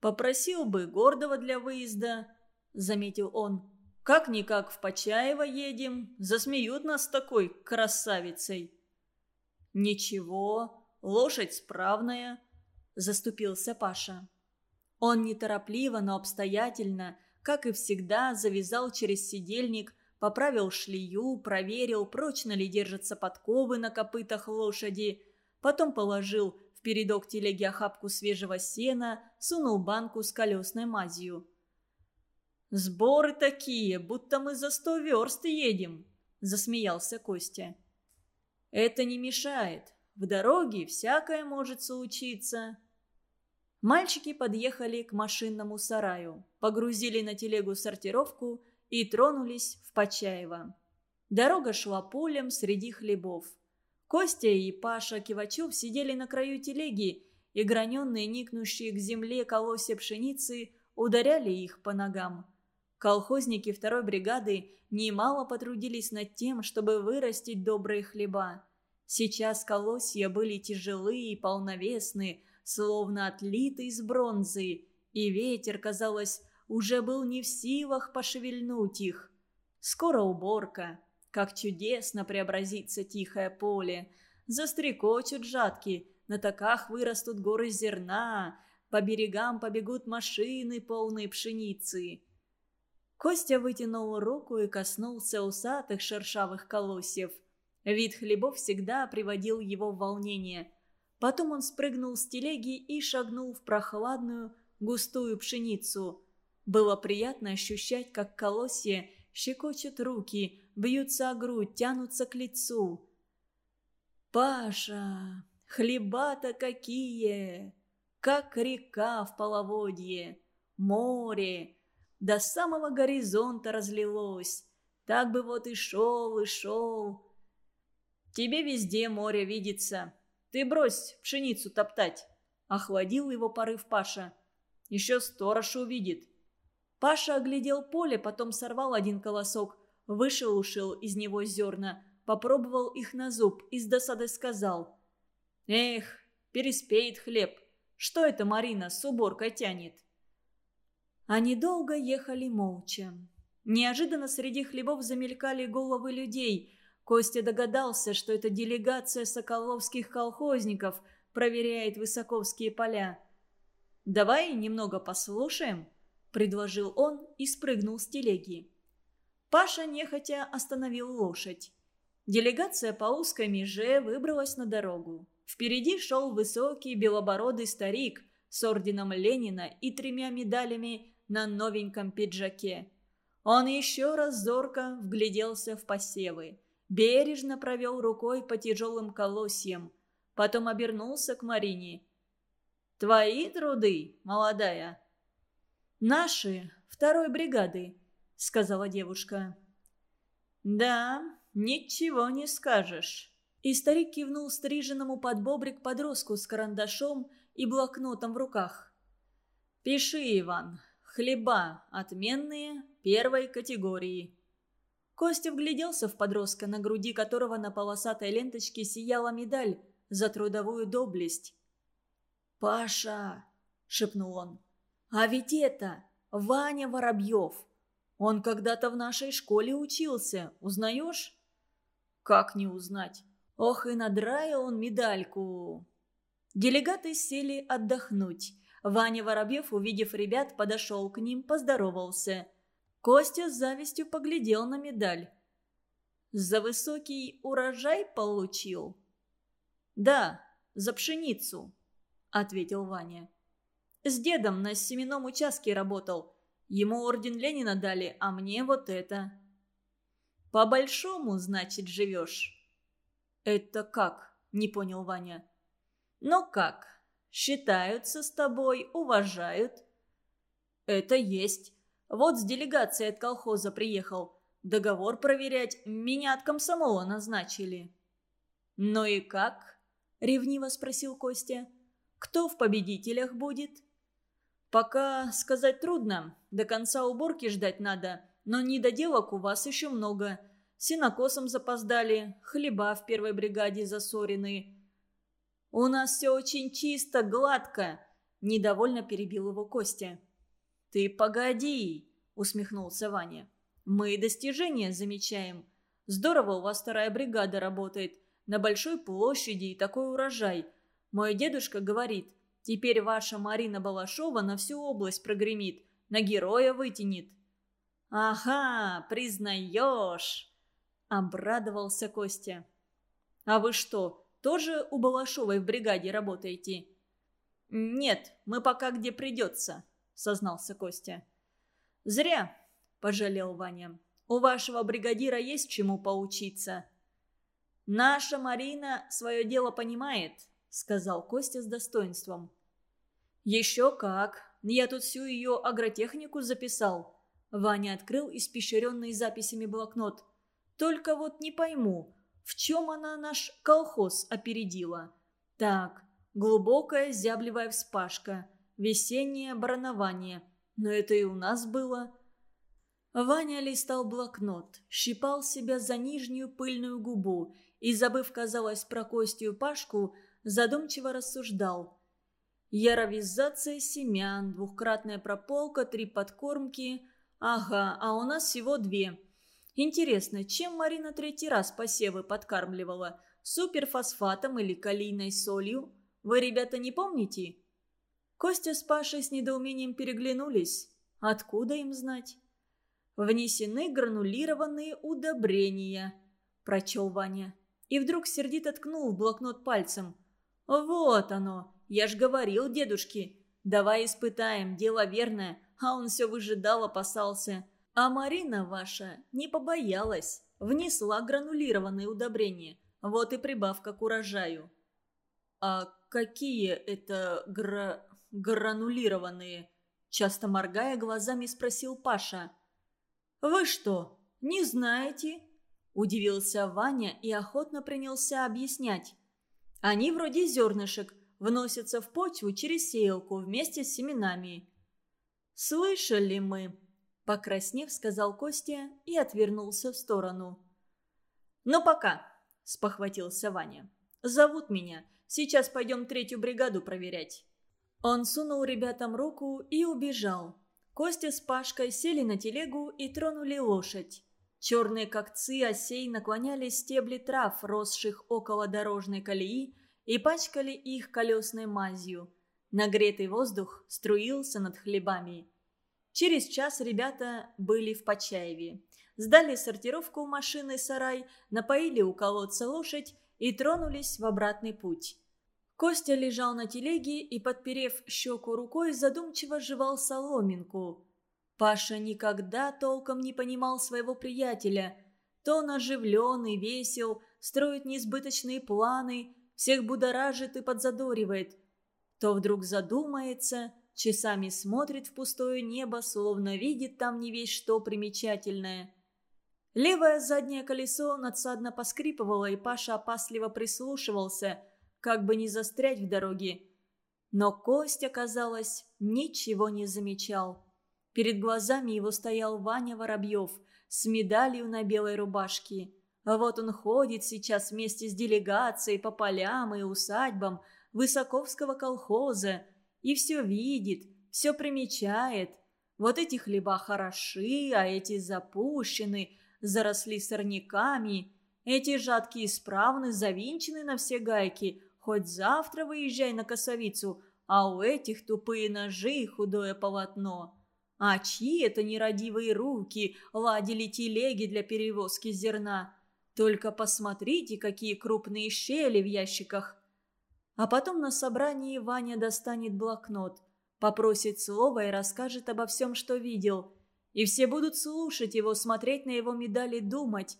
Speaker 1: Попросил бы гордого для выезда, – заметил он. «Как-никак в Почаево едем, засмеют нас такой красавицей». «Ничего, лошадь справная», – заступился Паша. Он неторопливо, но обстоятельно, как и всегда, завязал через сидельник, поправил шлею, проверил, прочно ли держатся подковы на копытах лошади, потом положил в передок телеги охапку свежего сена, сунул банку с колесной мазью. «Сборы такие, будто мы за сто верст едем», – засмеялся Костя. «Это не мешает. В дороге всякое может случиться». Мальчики подъехали к машинному сараю, погрузили на телегу сортировку и тронулись в Почаево. Дорога шла полем среди хлебов. Костя и Паша Кивачев сидели на краю телеги, и граненные, никнущие к земле колосья пшеницы ударяли их по ногам. Колхозники второй бригады немало потрудились над тем, чтобы вырастить добрые хлеба. Сейчас колосья были тяжелые и полновесные, словно отлиты из бронзы, и ветер, казалось, уже был не в силах пошевельнуть их. Скоро уборка. Как чудесно преобразится тихое поле. Застрекочут жатки, на таках вырастут горы зерна, по берегам побегут машины, полные пшеницы. Костя вытянул руку и коснулся усатых шершавых колосьев. Вид хлебов всегда приводил его в волнение. Потом он спрыгнул с телеги и шагнул в прохладную, густую пшеницу. Было приятно ощущать, как колосья щекочут руки, бьются о грудь, тянутся к лицу. «Паша, хлеба-то какие! Как река в половодье, море!» До самого горизонта разлилось. Так бы вот и шел, и шел. Тебе везде море видится. Ты брось пшеницу топтать. Охладил его порыв Паша. Еще сторож увидит. Паша оглядел поле, потом сорвал один колосок, вышелушил из него зерна, попробовал их на зуб и с досадой сказал. «Эх, переспеет хлеб. Что это Марина с уборкой тянет?» Они долго ехали молча. Неожиданно среди хлебов замелькали головы людей. Костя догадался, что это делегация соколовских колхозников проверяет высоковские поля. «Давай немного послушаем», — предложил он и спрыгнул с телеги. Паша нехотя остановил лошадь. Делегация по узкой меже выбралась на дорогу. Впереди шел высокий белобородый старик с орденом Ленина и тремя медалями на новеньком пиджаке. Он еще раз зорко вгляделся в посевы. бережно провел рукой по тяжелым колосьям, потом обернулся к Марине. «Твои труды, молодая?» «Наши, второй бригады», — сказала девушка. «Да, ничего не скажешь». И старик кивнул стриженному под бобрик подростку с карандашом и блокнотом в руках. «Пиши, Иван, хлеба отменные первой категории». Костя вгляделся в подростка, на груди которого на полосатой ленточке сияла медаль за трудовую доблесть. «Паша!» – шепнул он. «А ведь это Ваня Воробьев! Он когда-то в нашей школе учился, узнаешь?» «Как не узнать? Ох, и надраил он медальку!» Делегаты сели отдохнуть. Ваня Воробьев, увидев ребят, подошел к ним, поздоровался – Костя с завистью поглядел на медаль. «За высокий урожай получил?» «Да, за пшеницу», — ответил Ваня. «С дедом на семенном участке работал. Ему орден Ленина дали, а мне вот это». «По-большому, значит, живешь?» «Это как?» — не понял Ваня. «Ну как? Считаются с тобой, уважают». «Это есть. Вот с делегацией от колхоза приехал. Договор проверять. Меня от комсомола назначили». «Ну и как?» – ревниво спросил Костя. «Кто в победителях будет?» «Пока сказать трудно. До конца уборки ждать надо. Но недоделок у вас еще много. Синокосом запоздали, хлеба в первой бригаде засорены». «У нас все очень чисто, гладко», – недовольно перебил его Костя. «Ты погоди!» – усмехнулся Ваня. «Мы достижения замечаем. Здорово у вас вторая бригада работает. На большой площади и такой урожай. Мой дедушка говорит, теперь ваша Марина Балашова на всю область прогремит, на героя вытянет». «Ага, признаешь!» – обрадовался Костя. «А вы что, тоже у Балашовой в бригаде работаете?» «Нет, мы пока где придется», сознался Костя. «Зря», – пожалел Ваня. «У вашего бригадира есть чему поучиться». «Наша Марина свое дело понимает», – сказал Костя с достоинством. «Еще как. Я тут всю ее агротехнику записал». Ваня открыл испещренный записями блокнот. «Только вот не пойму, в чем она наш колхоз опередила?» «Так, глубокая зяблевая вспашка – весеннее баранование. Но это и у нас было. Ваня листал блокнот, щипал себя за нижнюю пыльную губу и, забыв, казалось, про Костю Пашку, задумчиво рассуждал. Яровизация семян, двухкратная прополка, три подкормки. Ага, а у нас всего две. Интересно, чем Марина третий раз посевы подкармливала? Суперфосфатом или калийной солью? Вы, ребята, не помните? Костя с Пашей с недоумением переглянулись. Откуда им знать? «Внесены гранулированные удобрения», – прочел Ваня. И вдруг сердито ткнул в блокнот пальцем. «Вот оно! Я ж говорил дедушке. Давай испытаем, дело верное». А он все выжидал, опасался. А Марина ваша не побоялась. Внесла гранулированные удобрения. Вот и прибавка к урожаю. «А какие это гра...» гранулированные?» Часто моргая глазами, спросил Паша. «Вы что, не знаете?» Удивился Ваня и охотно принялся объяснять. «Они вроде зернышек, вносятся в почву через сеялку вместе с семенами». «Слышали мы», – покраснев, сказал Костя и отвернулся в сторону. «Ну пока», – спохватился Ваня. «Зовут меня. Сейчас пойдем третью бригаду проверять». Он сунул ребятам руку и убежал. Костя с Пашкой сели на телегу и тронули лошадь. Черные когцы осей наклоняли стебли трав, росших около дорожной колеи, и пачкали их колесной мазью. Нагретый воздух струился над хлебами. Через час ребята были в Почаеве. Сдали сортировку машины сарай, напоили у колодца лошадь и тронулись в обратный путь. Костя лежал на телеге и, подперев щеку рукой, задумчиво жевал соломинку. Паша никогда толком не понимал своего приятеля. то он оживлен и весел, строит несбыточные планы, всех будоражит и подзадоривает. То вдруг задумается, часами смотрит в пустое небо, словно видит там не весь что примечательное. Левое заднее колесо надсадно поскрипывало, и Паша опасливо прислушивался, как бы не застрять в дороге. Но Костя, казалось, ничего не замечал. Перед глазами его стоял Ваня Воробьев с медалью на белой рубашке. Вот он ходит сейчас вместе с делегацией по полям и усадьбам Высоковского колхоза и все видит, все примечает. Вот эти хлеба хороши, а эти запущены, заросли сорняками. Эти жатки исправны, завинчены на все гайки. Хоть завтра выезжай на косовицу, а у этих тупые ножи и худое полотно. А чьи это нерадивые руки ладили телеги для перевозки зерна? Только посмотрите, какие крупные щели в ящиках. А потом на собрании Ваня достанет блокнот, попросит слова и расскажет обо всем, что видел. И все будут слушать его, смотреть на его медали, думать.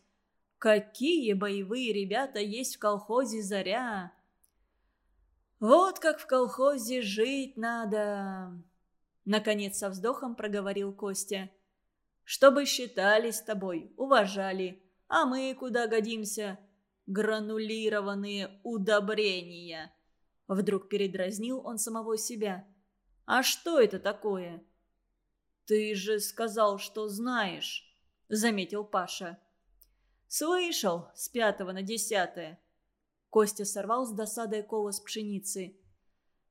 Speaker 1: Какие боевые ребята есть в колхозе «Заря». Вот как в колхозе жить надо. Наконец со вздохом проговорил Костя. Чтобы считали с тобой, уважали. А мы куда годимся? Гранулированные удобрения. Вдруг передразнил он самого себя. «А что это такое?» «Ты же сказал, что знаешь», — заметил Паша. «Слышал с пятого на десятое». Костя сорвал с досадой колос пшеницы.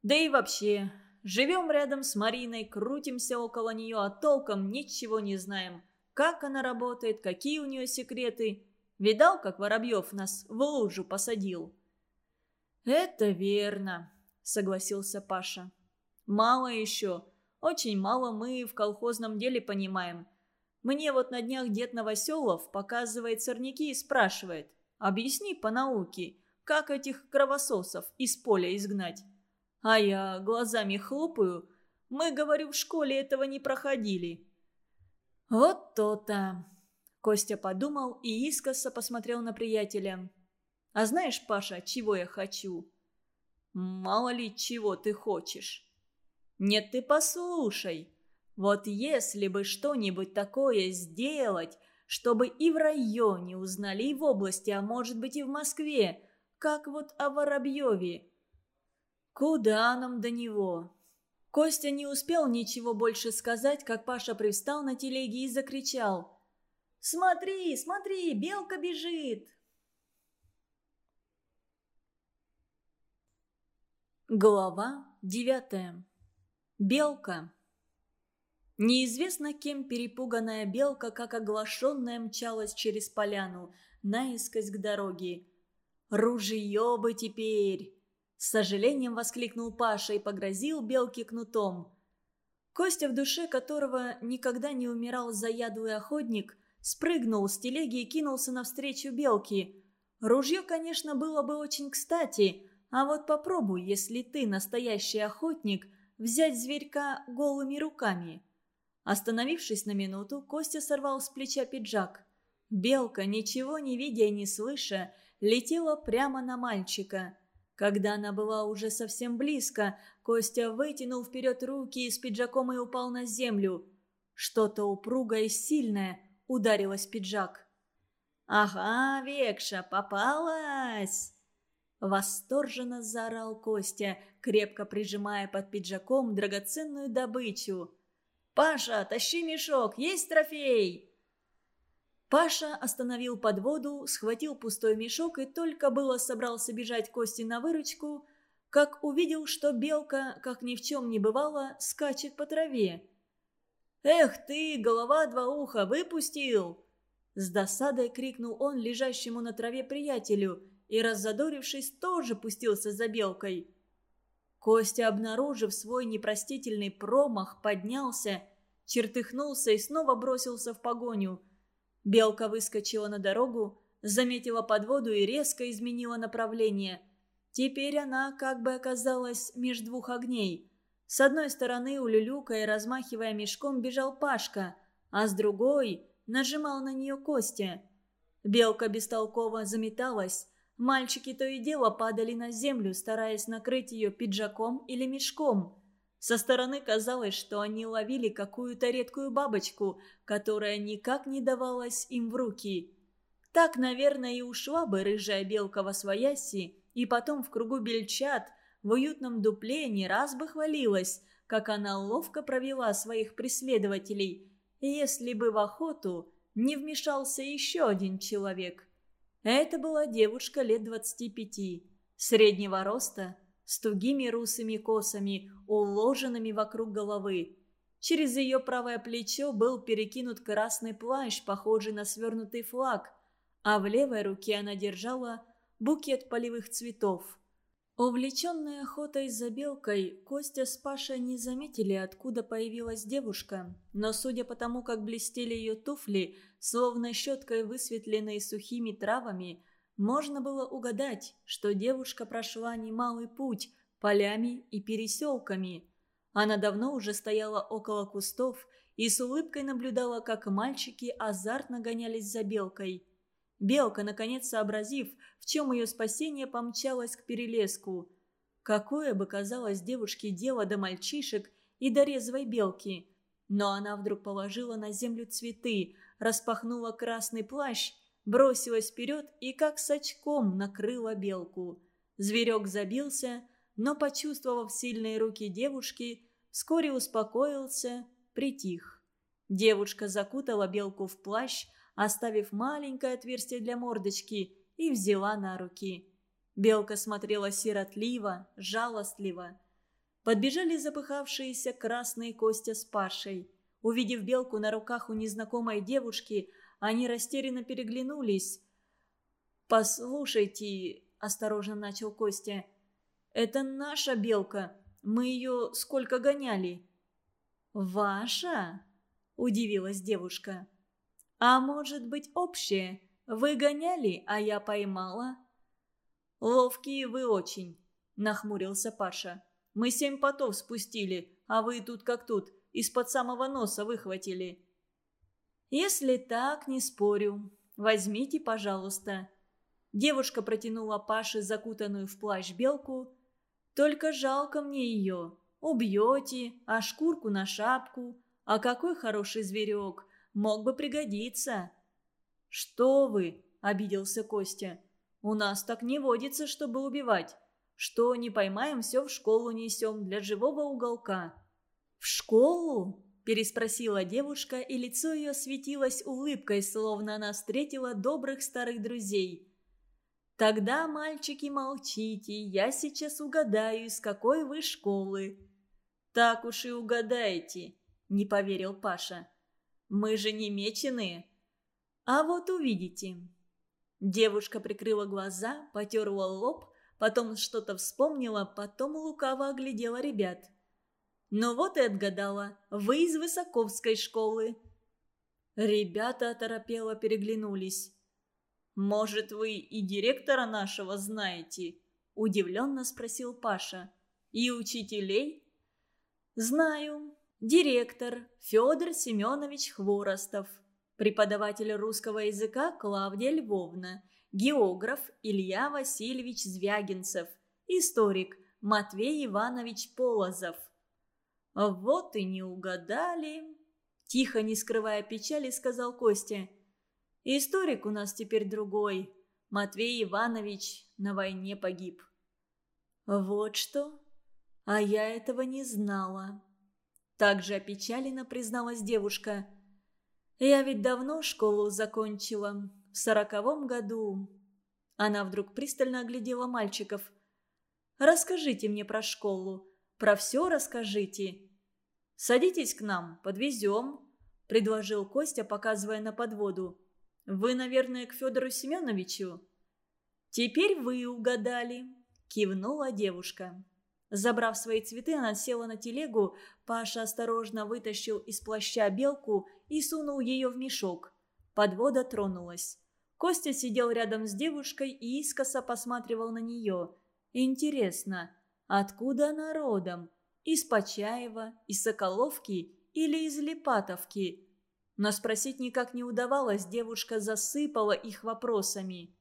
Speaker 1: «Да и вообще, живем рядом с Мариной, крутимся около нее, а толком ничего не знаем. Как она работает, какие у нее секреты. Видал, как Воробьев нас в лужу посадил?» «Это верно», — согласился Паша. «Мало еще. Очень мало мы в колхозном деле понимаем. Мне вот на днях дед Новоселов показывает сорняки и спрашивает. Объясни по науке, как этих кровососов из поля изгнать? А я глазами хлопаю. Мы, говорю, в школе этого не проходили». «Вот то-то», — Костя подумал и искоса посмотрел на приятеля. А знаешь, Паша, чего я хочу?» «Мало ли чего ты хочешь». «Нет, ты послушай. Вот если бы что-нибудь такое сделать, чтобы и в районе узнали, и в области, а может быть и в Москве, как вот о Воробьеве. Куда нам до него?» Костя не успел ничего больше сказать, как Паша привстал на телеге и закричал. «Смотри, смотри, белка бежит!» Глава девятая. Белка. Неизвестно кем перепуганная белка, как оглашенная, мчалась через поляну, наискось к дороге. «Ружье бы теперь!» С сожалением воскликнул Паша и погрозил белке кнутом. Костя, в душе которого никогда не умирал заядлый охотник, спрыгнул с телеги и кинулся навстречу белке. Ружье, конечно, было бы очень кстати – а вот попробуй, если ты настоящий охотник, взять зверька голыми руками. Остановившись на минуту, Костя сорвал с плеча пиджак. Белка, ничего не видя и не слыша, летела прямо на мальчика. Когда она была уже совсем близко, Костя вытянул вперед руки и с пиджаком и упал на землю. Что-то упругое и сильное ударилось в пиджак. «Ага, Векша, попалась!» Восторженно заорал Костя, крепко прижимая под пиджаком драгоценную добычу. «Паша, тащи мешок, есть трофей!» Паша остановил подводу, схватил пустой мешок и только было собрался бежать Кости на выручку, как увидел, что белка, как ни в чем не бывало, скачет по траве. «Эх ты, голова два уха, выпустил!» С досадой крикнул он лежащему на траве приятелю и, раззадорившись, тоже пустился за белкой. Костя, обнаружив свой непростительный промах, поднялся, чертыхнулся и снова бросился в погоню. Белка выскочила на дорогу, заметила подводу и резко изменила направление. Теперь она как бы оказалась меж двух огней. С одной стороны, улюлюкая и размахивая мешком, бежал Пашка, а с другой нажимал на нее Костя. Белка бестолково заметалась. Мальчики то и дело падали на землю, стараясь накрыть ее пиджаком или мешком. Со стороны казалось, что они ловили какую-то редкую бабочку, которая никак не давалась им в руки. Так, наверное, и ушла бы рыжая белка во свояси, и потом в кругу бельчат в уютном дупле не раз бы хвалилась, как она ловко провела своих преследователей, если бы в охоту не вмешался еще один человек. Это была девушка лет двадцати пяти, среднего роста, с тугими русыми косами, уложенными вокруг головы. Через ее правое плечо был перекинут красный плащ, похожий на свернутый флаг, а в левой руке она держала букет полевых цветов. Увлеченные охотой за белкой, Костя с Пашей не заметили, откуда появилась девушка, но судя по тому, как блестели ее туфли, словно щеткой высветленные сухими травами, можно было угадать, что девушка прошла немалый путь полями и переселками. Она давно уже стояла около кустов и с улыбкой наблюдала, как мальчики азартно гонялись за белкой. Белка, наконец сообразив, в чем ее спасение, помчалась к перелеску. Какое бы казалось девушке дело до мальчишек и до резвой белки. Но она вдруг положила на землю цветы, распахнула красный плащ, бросилась вперед и как с очком накрыла белку. Зверек забился, но, почувствовав сильные руки девушки, вскоре успокоился, притих. Девушка закутала белку в плащ, оставив маленькое отверстие для мордочки, и взяла на руки. Белка смотрела сиротливо, жалостливо. Подбежали запыхавшиеся красные Костя с Пашей. Увидев белку на руках у незнакомой девушки, они растерянно переглянулись. «Послушайте», – осторожно начал Костя, – «это наша белка. Мы ее сколько гоняли». «Ваша?» – удивилась девушка. «А может быть общее? Вы гоняли, а я поймала?» «Ловкие вы очень», – нахмурился Паша. «Мы семь потов спустили, а вы тут как тут, из-под самого носа выхватили». «Если так, не спорю. Возьмите, пожалуйста». Девушка протянула Паше закутанную в плащ белку. «Только жалко мне ее. Убьете, а шкурку на шапку. А какой хороший зверек мог бы пригодиться». «Что вы?» – обиделся Костя. «У нас так не водится, чтобы убивать. Что не поймаем, все в школу несем для живого уголка». «В школу?» – переспросила девушка, и лицо ее светилось улыбкой, словно она встретила добрых старых друзей. «Тогда, мальчики, молчите, я сейчас угадаю, из какой вы школы». «Так уж и угадаете», – не поверил Паша. Мы же не меченые. А вот увидите. Девушка прикрыла глаза, потерла лоб, потом что-то вспомнила, потом лукаво оглядела ребят. Ну вот и отгадала. Вы из Высоковской школы. Ребята оторопело переглянулись. «Может, вы и директора нашего знаете?» – удивленно спросил Паша. «И учителей?» «Знаю. Директор Федор Семенович Хворостов. Преподаватель русского языка Клавдия Львовна. Географ Илья Васильевич Звягинцев. Историк Матвей Иванович Полозов. «Вот и не угадали!» Тихо, не скрывая печали, сказал Костя. «Историк у нас теперь другой. Матвей Иванович на войне погиб». «Вот что? А я этого не знала». Также опечаленно призналась девушка. «Я ведь давно школу закончила. В сороковом году». Она вдруг пристально оглядела мальчиков. «Расскажите мне про школу. Про все расскажите». «Садитесь к нам, подвезем», – предложил Костя, показывая на подводу. «Вы, наверное, к Федору Семеновичу?» «Теперь вы угадали», – кивнула девушка. Забрав свои цветы, она села на телегу. Паша осторожно вытащил из плаща белку и сунул ее в мешок. Подвода тронулась. Костя сидел рядом с девушкой и искоса посматривал на нее. Интересно, откуда она родом? Из Почаева, из Соколовки или из Липатовки? Но спросить никак не удавалось, девушка засыпала их вопросами.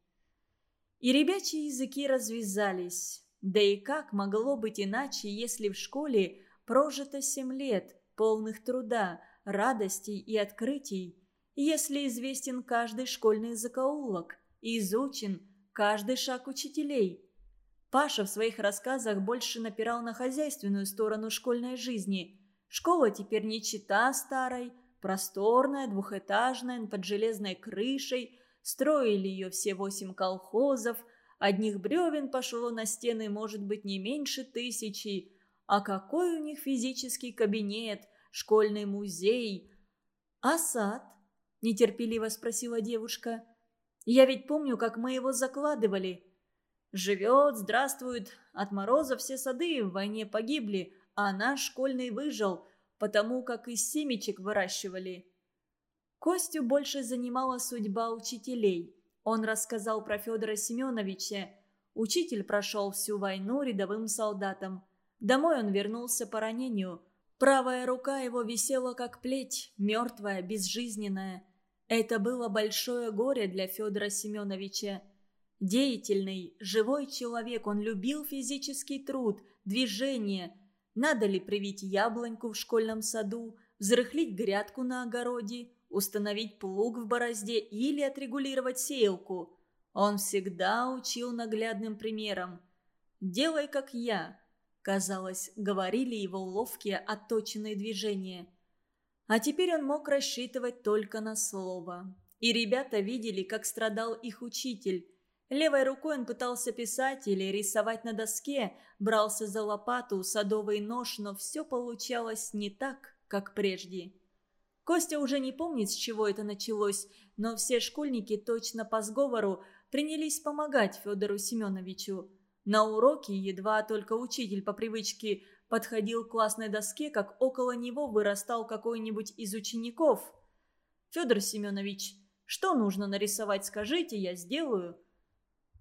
Speaker 1: И ребячьи языки развязались. Да и как могло быть иначе, если в школе прожито семь лет, полных труда, радостей и открытий, если известен каждый школьный закоулок изучен каждый шаг учителей. Паша в своих рассказах больше напирал на хозяйственную сторону школьной жизни. Школа теперь не чита старой, просторная, двухэтажная, под железной крышей, строили ее все восемь колхозов, одних бревен пошло на стены, может быть, не меньше тысячи. А какой у них физический кабинет, школьный музей. «А сад?» – нетерпеливо спросила девушка. «Я ведь помню, как мы его закладывали». «Живет, здравствует. От мороза все сады в войне погибли, а наш школьный выжил, потому как из семечек выращивали». Костю больше занимала судьба учителей. Он рассказал про Федора Семеновича. Учитель прошел всю войну рядовым солдатом. Домой он вернулся по ранению. Правая рука его висела как плеть, мертвая, безжизненная. Это было большое горе для Федора Семеновича. Деятельный, живой человек, он любил физический труд, движение. Надо ли привить яблоньку в школьном саду, взрыхлить грядку на огороде, установить плуг в борозде или отрегулировать сеялку. Он всегда учил наглядным примером. «Делай, как я», казалось, говорили его ловкие, отточенные движения. А теперь он мог рассчитывать только на слово. И ребята видели, как страдал их учитель. Левой рукой он пытался писать или рисовать на доске, брался за лопату, садовый нож, но все получалось не так, как прежде. Костя уже не помнит, с чего это началось, но все школьники точно по сговору принялись помогать Федору Семеновичу. На уроке едва только учитель по привычке подходил к классной доске, как около него вырастал какой-нибудь из учеников. «Федор Семенович, что нужно нарисовать, скажите, я сделаю».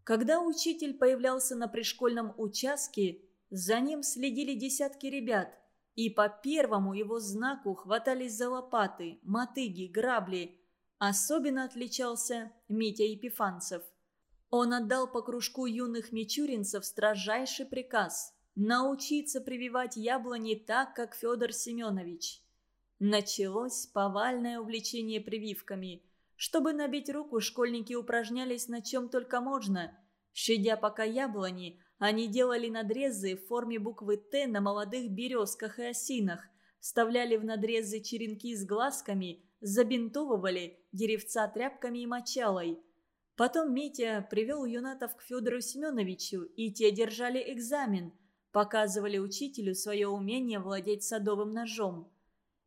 Speaker 1: Когда учитель появлялся на пришкольном участке, за ним следили десятки ребят – и по первому его знаку хватались за лопаты, мотыги, грабли. Особенно отличался Митя Епифанцев. Он отдал по кружку юных мичуринцев строжайший приказ – научиться прививать яблони так, как Федор Семенович. Началось повальное увлечение прививками. Чтобы набить руку, школьники упражнялись на чем только можно. Щадя пока яблони, они делали надрезы в форме буквы «Т» на молодых березках и осинах, вставляли в надрезы черенки с глазками, забинтовывали деревца тряпками и мочалой. Потом Митя привел юнатов к Федору Семеновичу, и те держали экзамен, показывали учителю свое умение владеть садовым ножом.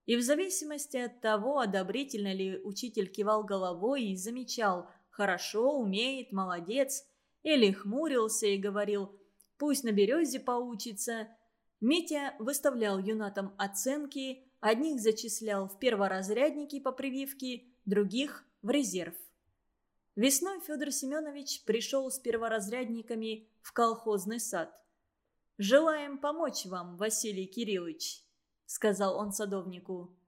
Speaker 1: И в зависимости от того, одобрительно ли учитель кивал головой и замечал «хорошо, умеет, молодец», или хмурился и говорил пусть на березе поучится. Митя выставлял юнатам оценки, одних зачислял в перворазрядники по прививке, других – в резерв. Весной Федор Семенович пришел с перворазрядниками в колхозный сад. «Желаем помочь вам, Василий Кириллович», – сказал он садовнику.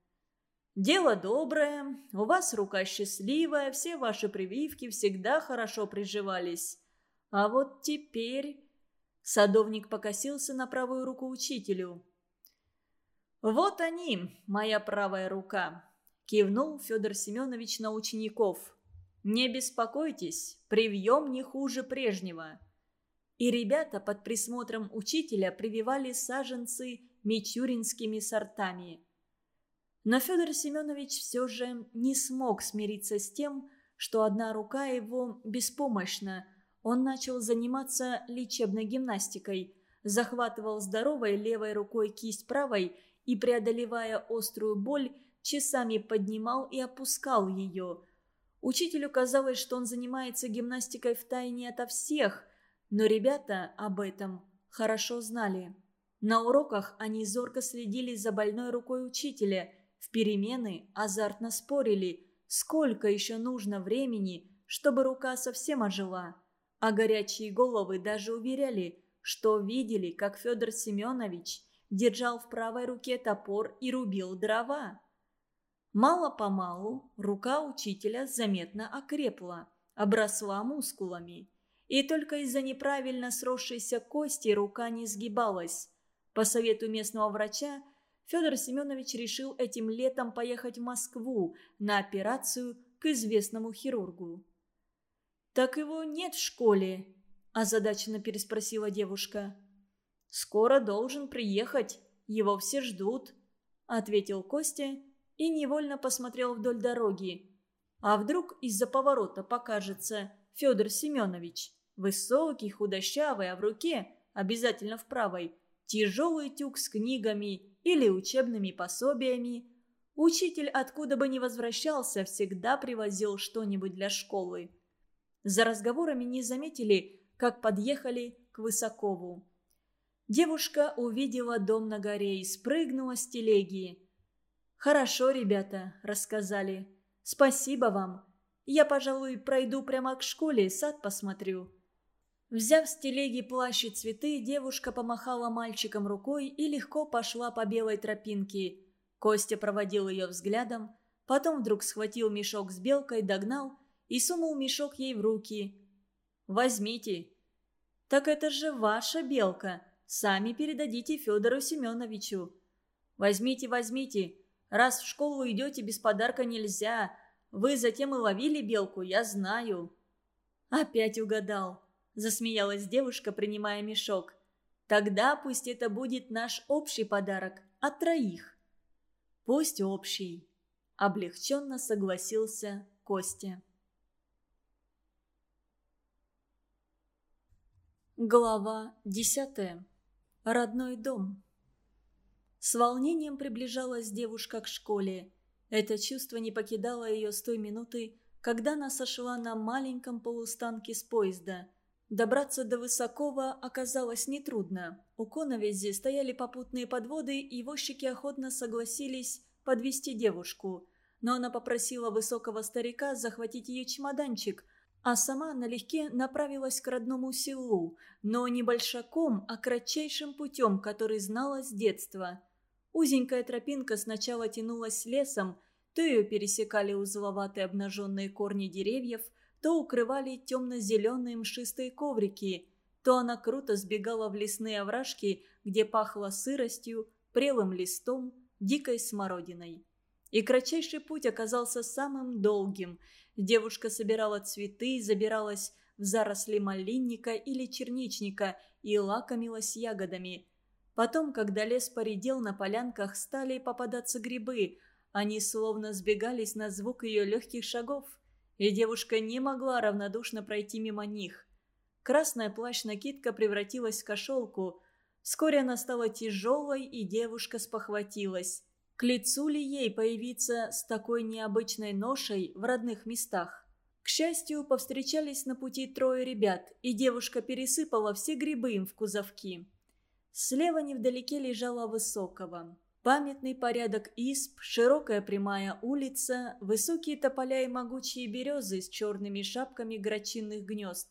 Speaker 1: «Дело доброе, у вас рука счастливая, все ваши прививки всегда хорошо приживались. А вот теперь Садовник покосился на правую руку учителю. «Вот они, моя правая рука», – кивнул Федор Семенович на учеников. «Не беспокойтесь, привьем не хуже прежнего». И ребята под присмотром учителя прививали саженцы мичуринскими сортами. Но Федор Семенович все же не смог смириться с тем, что одна рука его беспомощна, он начал заниматься лечебной гимнастикой, захватывал здоровой левой рукой кисть правой и, преодолевая острую боль, часами поднимал и опускал ее. Учителю казалось, что он занимается гимнастикой в тайне ото всех, но ребята об этом хорошо знали. На уроках они зорко следили за больной рукой учителя, в перемены азартно спорили, сколько еще нужно времени, чтобы рука совсем ожила а горячие головы даже уверяли, что видели, как Федор Семенович держал в правой руке топор и рубил дрова. Мало-помалу рука учителя заметно окрепла, обросла мускулами. И только из-за неправильно сросшейся кости рука не сгибалась. По совету местного врача Федор Семенович решил этим летом поехать в Москву на операцию к известному хирургу. «Так его нет в школе?» – озадаченно переспросила девушка. «Скоро должен приехать, его все ждут», – ответил Костя и невольно посмотрел вдоль дороги. А вдруг из-за поворота покажется Федор Семенович, высокий, худощавый, а в руке, обязательно в правой, тяжелый тюк с книгами или учебными пособиями. Учитель, откуда бы ни возвращался, всегда привозил что-нибудь для школы. За разговорами не заметили, как подъехали к Высокову. Девушка увидела дом на горе и спрыгнула с телеги. «Хорошо, ребята», — рассказали. «Спасибо вам. Я, пожалуй, пройду прямо к школе, сад посмотрю». Взяв с телеги плащ и цветы, девушка помахала мальчикам рукой и легко пошла по белой тропинке. Костя проводил ее взглядом, потом вдруг схватил мешок с белкой, догнал и сунул мешок ей в руки. «Возьмите». «Так это же ваша белка. Сами передадите Федору Семеновичу». «Возьмите, возьмите. Раз в школу идете, без подарка нельзя. Вы затем и ловили белку, я знаю». Опять угадал. – засмеялась девушка, принимая мешок. «Тогда пусть это будет наш общий подарок от троих». «Пусть общий», – облегченно согласился Костя. Глава десятая. Родной дом. С волнением приближалась девушка к школе. Это чувство не покидало ее с той минуты, когда она сошла на маленьком полустанке с поезда – Добраться до Высокого оказалось нетрудно. У Коновези стояли попутные подводы, и возчики охотно согласились подвести девушку. Но она попросила высокого старика захватить ее чемоданчик, а сама налегке направилась к родному селу, но не большаком, а кратчайшим путем, который знала с детства. Узенькая тропинка сначала тянулась лесом, то ее пересекали узловатые обнаженные корни деревьев – то укрывали темно-зеленые мшистые коврики, то она круто сбегала в лесные овражки, где пахло сыростью, прелым листом, дикой смородиной. И кратчайший путь оказался самым долгим. Девушка собирала цветы, забиралась в заросли малинника или черничника и лакомилась ягодами. Потом, когда лес поредел, на полянках стали попадаться грибы. Они словно сбегались на звук ее легких шагов – и девушка не могла равнодушно пройти мимо них. Красная плащ-накидка превратилась в кошелку. Вскоре она стала тяжелой, и девушка спохватилась. К лицу ли ей появиться с такой необычной ношей в родных местах? К счастью, повстречались на пути трое ребят, и девушка пересыпала все грибы им в кузовки. Слева невдалеке лежала Высокого. Памятный порядок исп, широкая прямая улица, высокие тополя и могучие березы с черными шапками грачинных гнезд.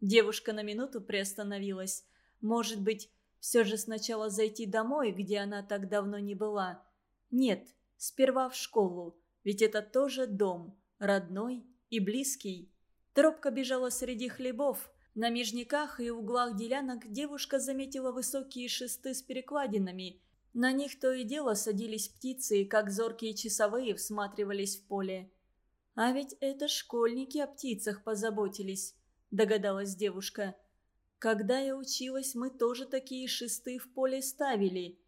Speaker 1: Девушка на минуту приостановилась. Может быть, все же сначала зайти домой, где она так давно не была? Нет, сперва в школу, ведь это тоже дом, родной и близкий. Тропка бежала среди хлебов. На межниках и углах делянок девушка заметила высокие шесты с перекладинами – на них то и дело садились птицы, как зоркие часовые всматривались в поле. «А ведь это школьники о птицах позаботились», – догадалась девушка. «Когда я училась, мы тоже такие шесты в поле ставили».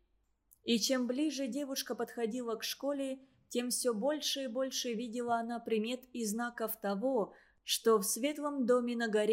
Speaker 1: И чем ближе девушка подходила к школе, тем все больше и больше видела она примет и знаков того, что в светлом доме на горе